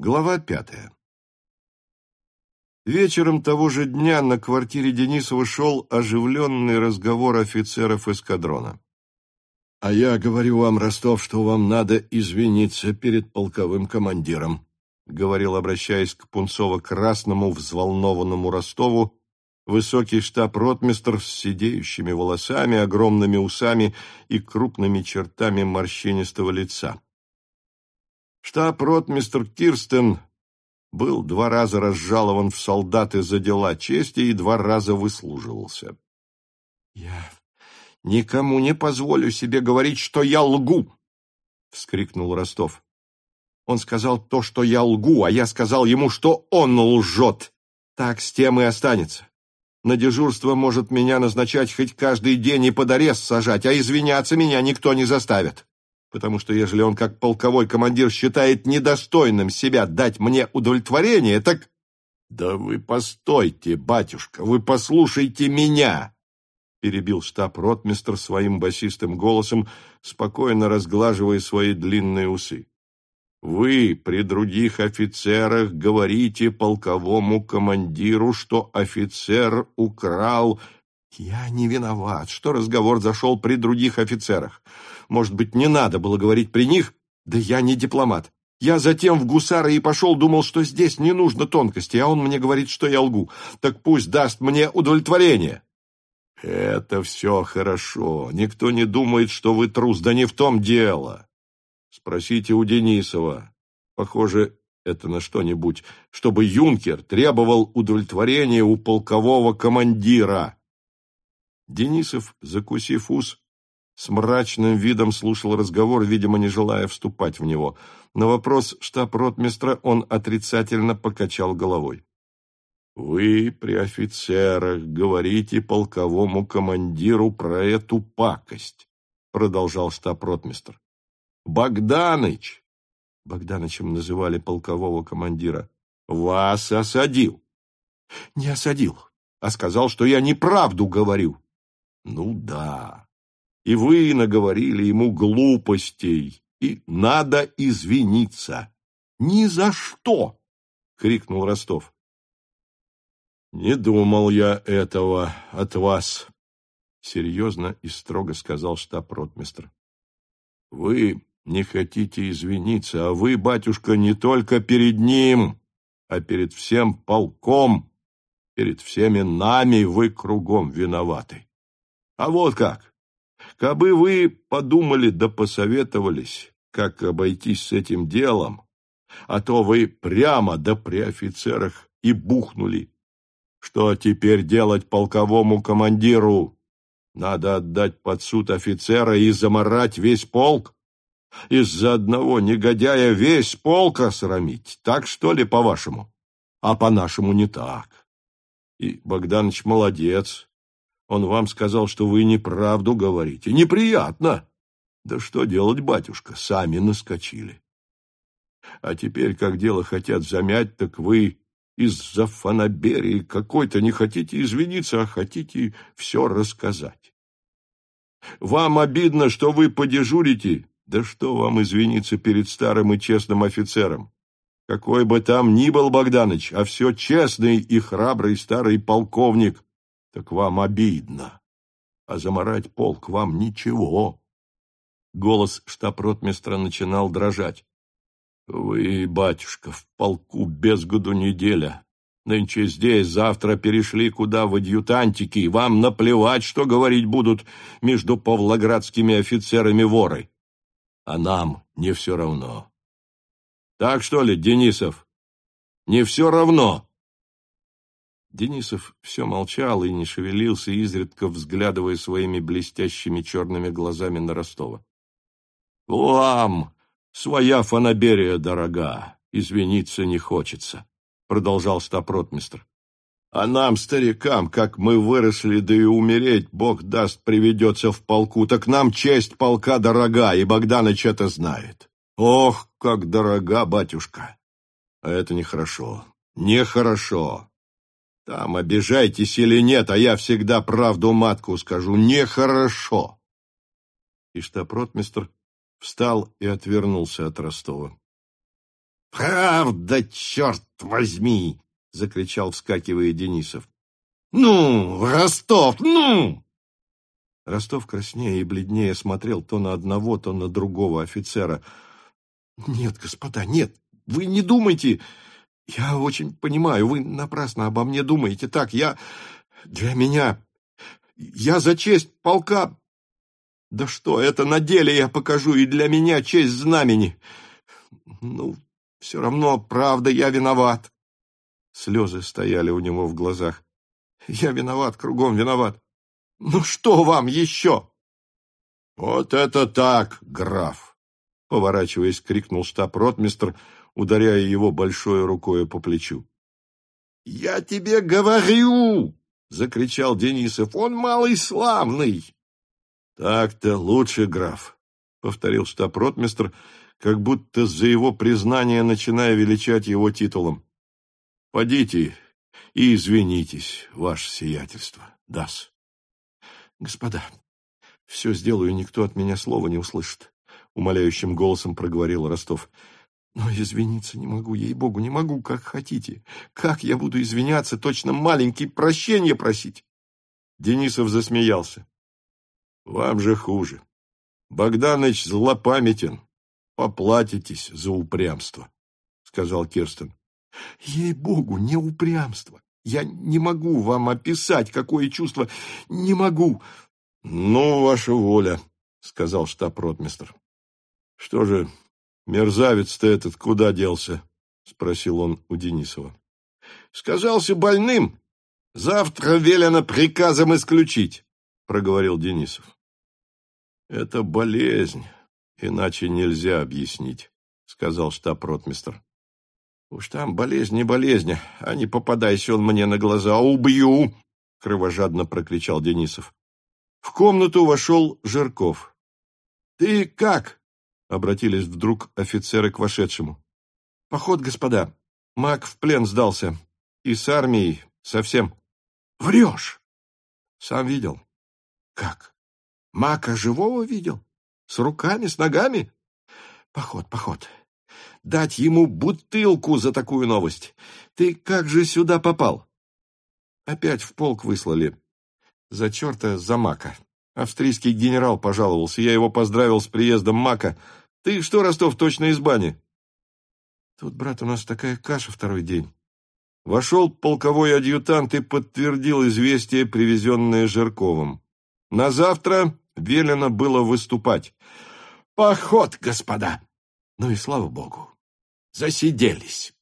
Глава пятая. Вечером того же дня на квартире Денисова шел оживленный разговор офицеров эскадрона. «А я говорю вам, Ростов, что вам надо извиниться перед полковым командиром», говорил, обращаясь к пунцово-красному взволнованному Ростову, высокий штаб-ротмистр с сидеющими волосами, огромными усами и крупными чертами морщинистого лица. Штаб-ротмистр Кирстен был два раза разжалован в солдаты за дела чести и два раза выслуживался. «Я никому не позволю себе говорить, что я лгу!» — вскрикнул Ростов. Он сказал то, что я лгу, а я сказал ему, что он лжет. Так с тем и останется. На дежурство может меня назначать хоть каждый день и под арест сажать, а извиняться меня никто не заставит. Потому что ежели он, как полковой командир, считает недостойным себя дать мне удовлетворение, так... Да вы постойте, батюшка, вы послушайте меня! Перебил штаб-ротмистр своим басистым голосом, спокойно разглаживая свои длинные усы. Вы при других офицерах говорите полковому командиру, что офицер украл... Я не виноват, что разговор зашел при других офицерах. Может быть, не надо было говорить при них? Да я не дипломат. Я затем в гусары и пошел, думал, что здесь не нужно тонкости, а он мне говорит, что я лгу. Так пусть даст мне удовлетворение. Это все хорошо. Никто не думает, что вы трус, да не в том дело. Спросите у Денисова. Похоже, это на что-нибудь, чтобы юнкер требовал удовлетворения у полкового командира. Денисов, закусив ус, с мрачным видом слушал разговор, видимо, не желая вступать в него. На вопрос штаб-ротмистра он отрицательно покачал головой. «Вы при офицерах говорите полковому командиру про эту пакость», — продолжал штаб-ротмистр. Богданыч, Богданычем называли полкового командира, вас осадил. Не осадил, а сказал, что я неправду говорю. Ну да, и вы наговорили ему глупостей, и надо извиниться. Ни за что! — крикнул Ростов. «Не думал я этого от вас», — серьезно и строго сказал штаб-ротмистр. «Вы не хотите извиниться, а вы, батюшка, не только перед ним, а перед всем полком, перед всеми нами вы кругом виноваты. А вот как. Кабы вы подумали да посоветовались, как обойтись с этим делом, а то вы прямо да при офицерах и бухнули. Что теперь делать полковому командиру? Надо отдать под суд офицера и заморать весь полк? Из-за одного негодяя весь полк осрамить. Так что ли, по-вашему? А по-нашему не так. И Богданович молодец. Он вам сказал, что вы неправду говорите. Неприятно. Да что делать, батюшка, сами наскочили. А теперь, как дело хотят замять, так вы из-за фанаберии какой-то не хотите извиниться, а хотите все рассказать. Вам обидно, что вы подежурите, да что вам извиниться перед старым и честным офицером? Какой бы там ни был Богданыч, а все честный и храбрый старый полковник, так вам обидно. А заморать полк вам ничего. Голос штаб-ротмистра начинал дрожать. Вы, батюшка, в полку без году неделя. Нынче здесь, завтра перешли куда в адъютантики. Вам наплевать, что говорить будут между павлоградскими офицерами воры а нам не все равно. Так что ли, Денисов? Не все равно? Денисов все молчал и не шевелился, изредка взглядывая своими блестящими черными глазами на Ростова. — Вам своя фанаберия дорога, извиниться не хочется, — продолжал штаб-ротмистр. А нам, старикам, как мы выросли, да и умереть, Бог даст, приведется в полку, так нам честь полка дорога, и Богданыч это знает. Ох, как дорога, батюшка! А это нехорошо, нехорошо. Там обижайтесь или нет, а я всегда правду матку скажу, нехорошо. И штаб-ротмистр встал и отвернулся от Ростова. Правда, черт возьми! — закричал, вскакивая Денисов. «Ну, Ростов, ну!» Ростов, краснее и бледнее, смотрел то на одного, то на другого офицера. «Нет, господа, нет, вы не думайте. Я очень понимаю, вы напрасно обо мне думаете. Так, я... Для меня... Я за честь полка... Да что, это на деле я покажу, и для меня честь знамени. Ну, все равно, правда, я виноват. Слезы стояли у него в глазах. Я виноват, кругом виноват. Ну что вам еще? Вот это так, граф! Поворачиваясь, крикнул штаб-ротмистр, ударяя его большой рукой по плечу. «Я тебе говорю!» — закричал Денисов. «Он малый славный!» «Так-то лучше, граф», — повторил штаб-ротмистр, как будто за его признание начиная величать его титулом. «Подите и извинитесь, ваше сиятельство, дас». «Господа, все сделаю, никто от меня слова не услышит», — умоляющим голосом проговорил Ростов. «Но извиниться не могу, ей-богу, не могу, как хотите. Как я буду извиняться, точно маленький, прощения просить?» Денисов засмеялся. «Вам же хуже. Богданыч злопамятен. Поплатитесь за упрямство», — сказал Кирстен. «Ей-богу, не упрямство. Я не могу вам описать, какое чувство. Не могу. Ну, ваша воля, сказал штаб-ротмистр. Что же, мерзавец-то этот куда делся? спросил он у Денисова. Сказался больным. Завтра велено приказом исключить, проговорил Денисов. Это болезнь, иначе нельзя объяснить, сказал штаб-ротмистр. Уж там болезнь не болезнь, а не попадайся он мне на глаза, убью! — кровожадно прокричал Денисов. В комнату вошел Жирков. — Ты как? — обратились вдруг офицеры к вошедшему. — Поход, господа. Маг в плен сдался. И с армией совсем. — Врешь! — Сам видел. — Как? Мака живого видел? С руками, с ногами? — Поход, поход дать ему бутылку за такую новость. Ты как же сюда попал? Опять в полк выслали. За черта, за мака. Австрийский генерал пожаловался. Я его поздравил с приездом мака. Ты что, Ростов, точно из бани? Тут, брат, у нас такая каша второй день. Вошел полковой адъютант и подтвердил известие, привезенное Жирковым. На завтра велено было выступать. «Поход, господа!» Ну и слава богу, засиделись.